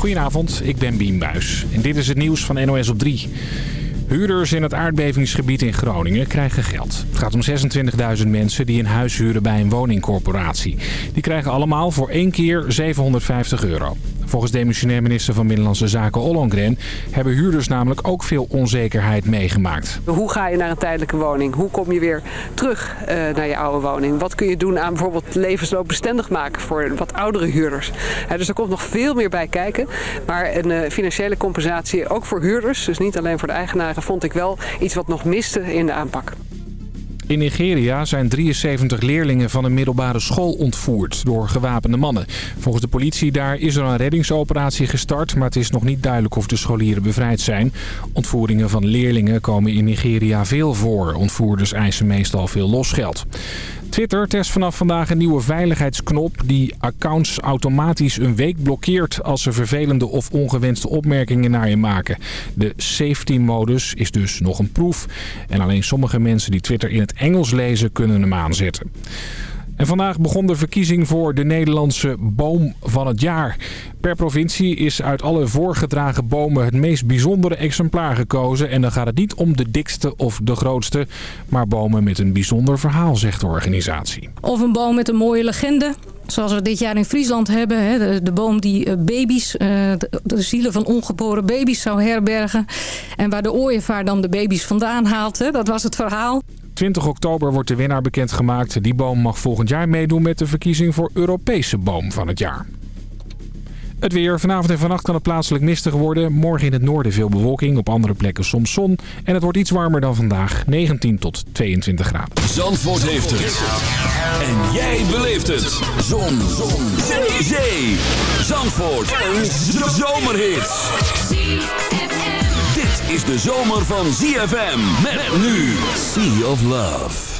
Goedenavond, ik ben Bien Buis en dit is het nieuws van NOS op 3. Huurders in het aardbevingsgebied in Groningen krijgen geld. Het gaat om 26.000 mensen die een huis huren bij een woningcorporatie. Die krijgen allemaal voor één keer 750 euro. Volgens demissionair minister van Binnenlandse Zaken Ollongren... hebben huurders namelijk ook veel onzekerheid meegemaakt. Hoe ga je naar een tijdelijke woning? Hoe kom je weer terug uh, naar je oude woning? Wat kun je doen aan bijvoorbeeld levensloopbestendig maken voor wat oudere huurders? Dus er komt nog veel meer bij kijken. Maar een uh, financiële compensatie ook voor huurders, dus niet alleen voor de eigenaren... vond ik wel iets wat nog miste in de aanpak. In Nigeria zijn 73 leerlingen van een middelbare school ontvoerd door gewapende mannen. Volgens de politie daar is er een reddingsoperatie gestart, maar het is nog niet duidelijk of de scholieren bevrijd zijn. Ontvoeringen van leerlingen komen in Nigeria veel voor. Ontvoerders eisen meestal veel losgeld. Twitter test vanaf vandaag een nieuwe veiligheidsknop die accounts automatisch een week blokkeert als ze vervelende of ongewenste opmerkingen naar je maken. De safety modus is dus nog een proef en alleen sommige mensen die Twitter in het Engels lezen kunnen hem aanzetten. En vandaag begon de verkiezing voor de Nederlandse boom van het jaar. Per provincie is uit alle voorgedragen bomen het meest bijzondere exemplaar gekozen. En dan gaat het niet om de dikste of de grootste, maar bomen met een bijzonder verhaal, zegt de organisatie. Of een boom met een mooie legende. Zoals we dit jaar in Friesland hebben. De, boom die baby's, de, de, zielen van ongeboren baby's zou herbergen. En waar de ooievaar dan de baby's vandaan haalt. Dat was het verhaal. 20 oktober wordt de winnaar bekendgemaakt. Die boom mag volgend jaar meedoen met de verkiezing voor Europese boom van het jaar. Het weer. Vanavond en vannacht kan het plaatselijk mistig worden. Morgen in het noorden veel bewolking. Op andere plekken soms zon. En het wordt iets warmer dan vandaag. 19 tot 22 graden. Zandvoort heeft het. En jij beleeft het. Zon. zon. Zee. Zee. Zandvoort. Een zomerhit. Is de zomer van ZFM. Met nu Sea of Love.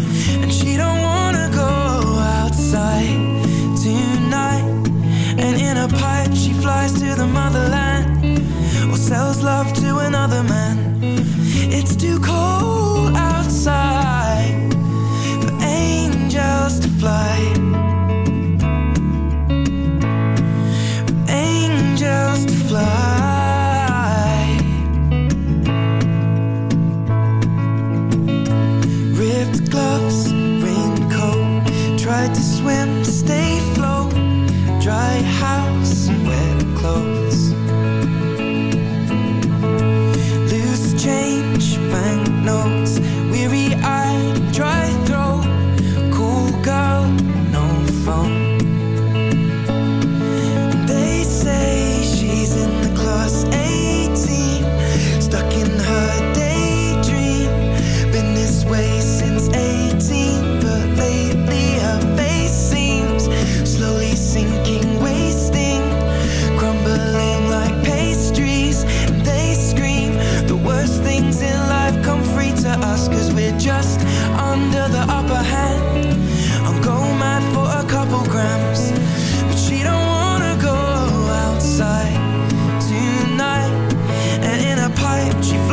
too cold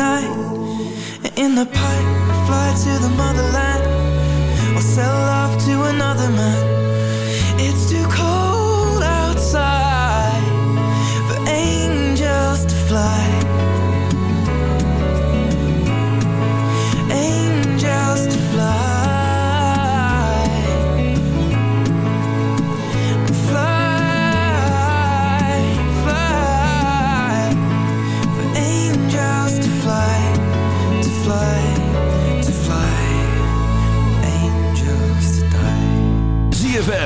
tonight. In the pipe, fly to the motherland, or sell love to another man.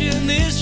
Vacation this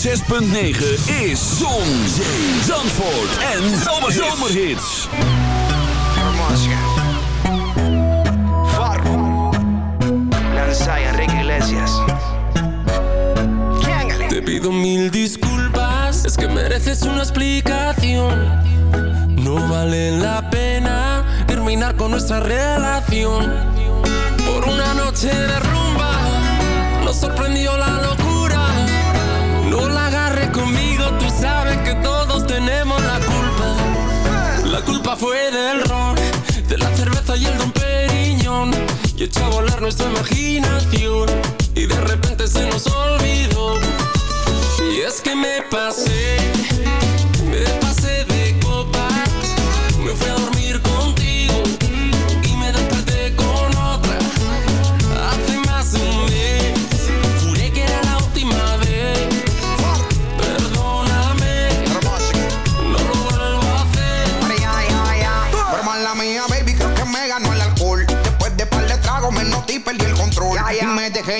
106.9 is Zon, Zee, Zandvoort en Zomerhits. Farro, Lanzai, Enrique Iglesias. Te pido mil disculpas, es que mereces una explicación. No vale la pena terminar con nuestra relación. Por una noche de rumba, nos sorprendió la La culpa fue del ron, de la cerveza y el don Periñón. Y echó a volar nuestra imaginación. Y de repente se nos olvidó. Y es que me pasé,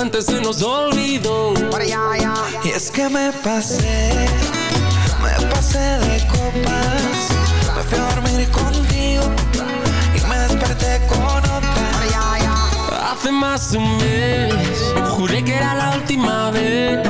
repente se nos olvidó. Y es que me pasé, me pasé de copas. Me fui a dormir contigo y me desperté con otra. Hace más de un mes, juré que era la última vez.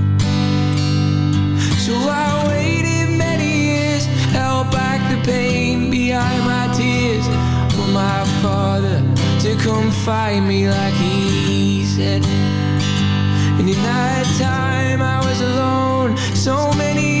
Come find me like he said. And in that time I was alone, so many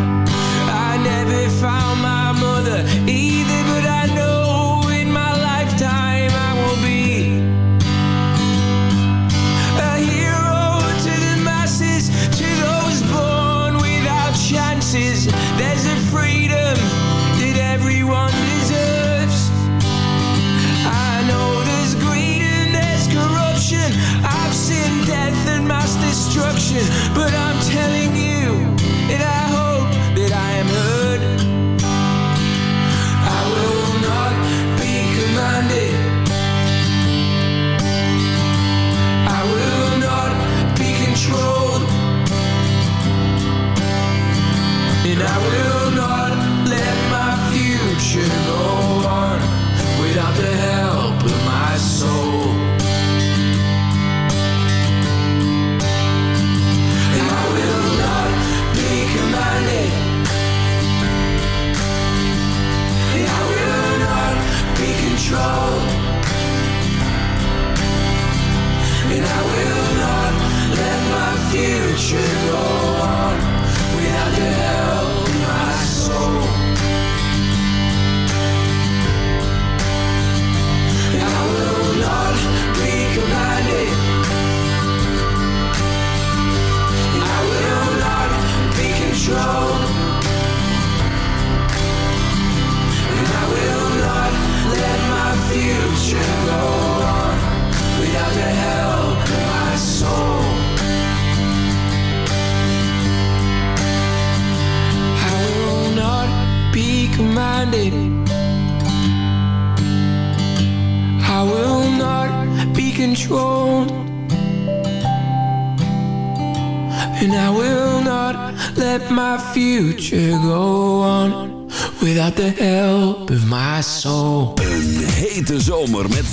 should go on without the help.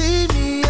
see me.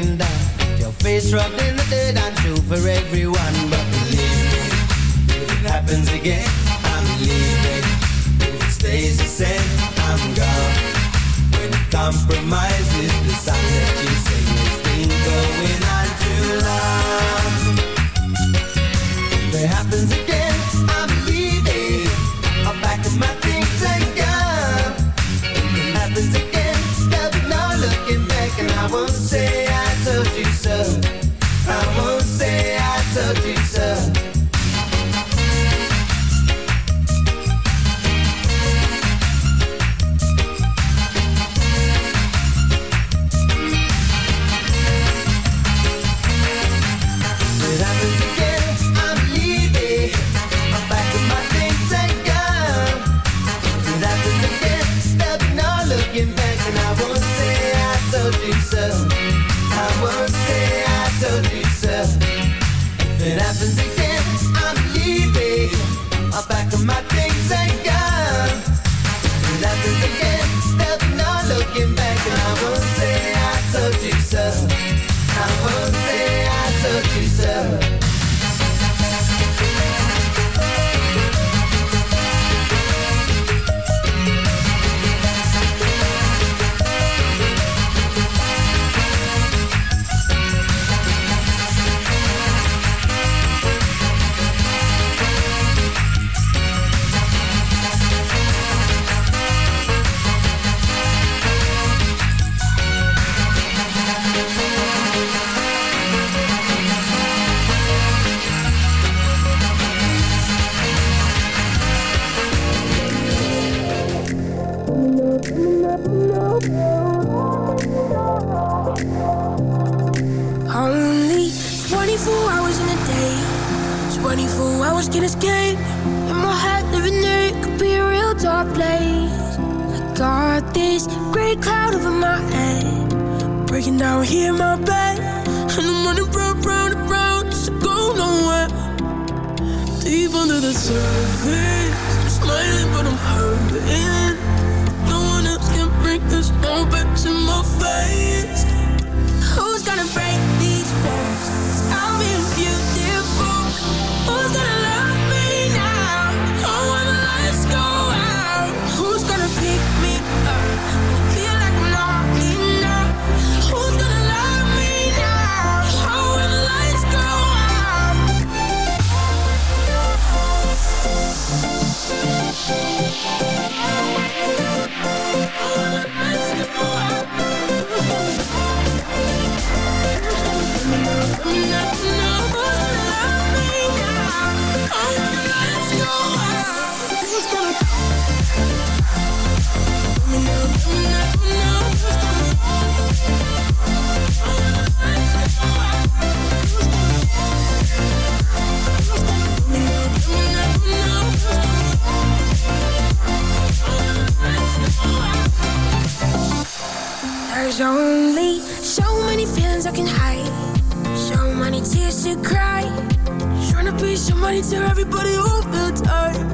been done. Your face rubbed in the dirt and true for everyone. But believe me, if it happens again, I'm leaving. If it stays the same, I'm gone. When compromise is decided. can now hear my bed. And I'm running round, round, round, just to go nowhere. Deep under the surface, I'm smiling, but I'm hurting. No one else can bring this all back to my face. Who's gonna break these walls? I'll be with you. There's only so many feelings I can hide tears you cry. Trying to be somebody to everybody all the time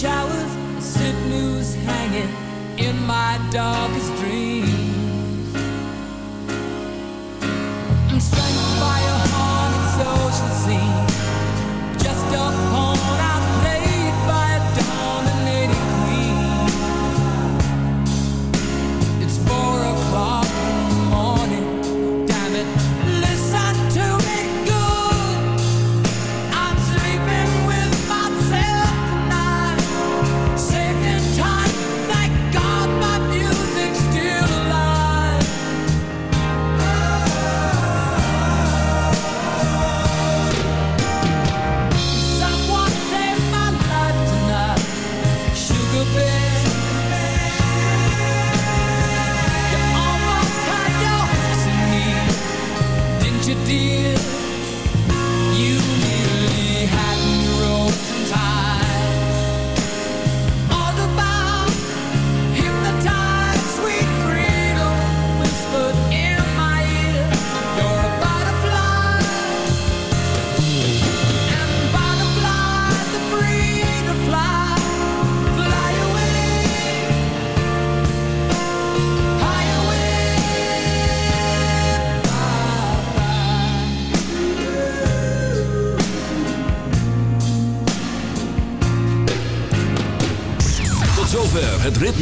showers, sick news hanging in my darkest dreams.